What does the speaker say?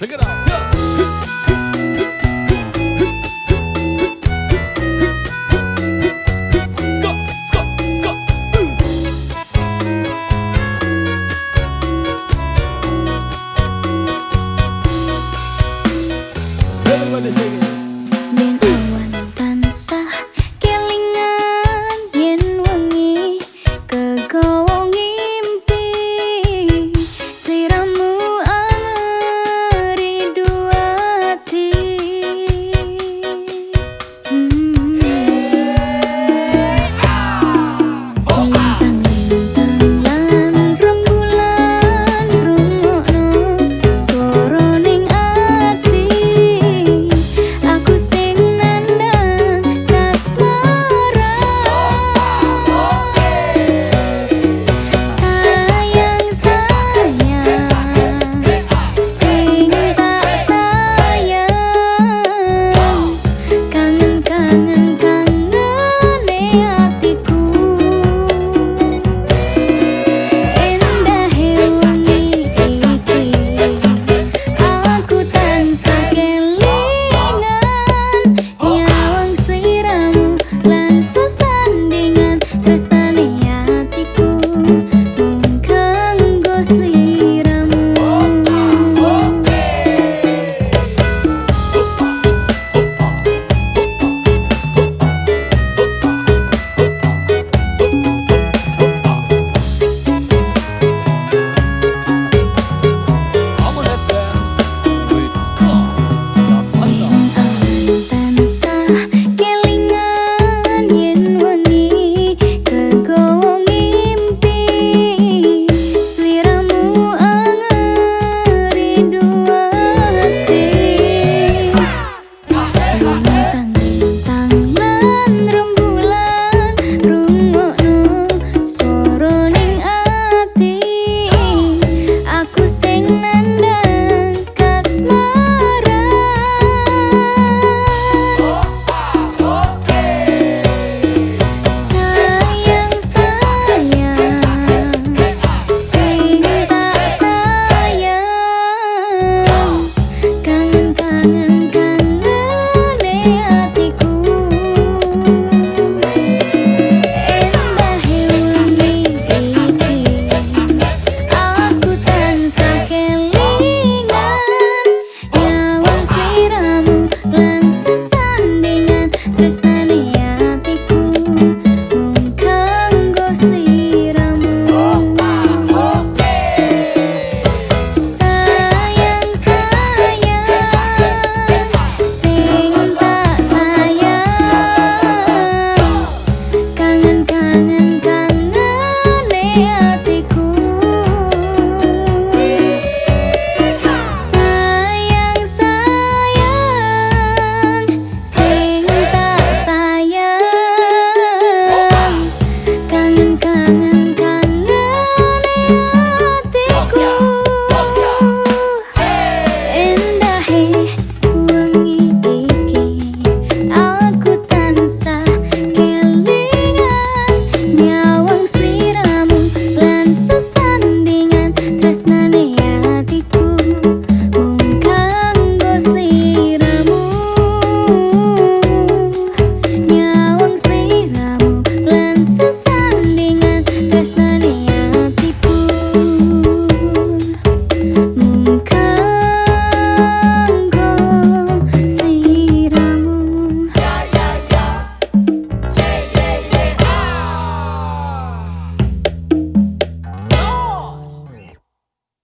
Sing it out. Everybody sing it. running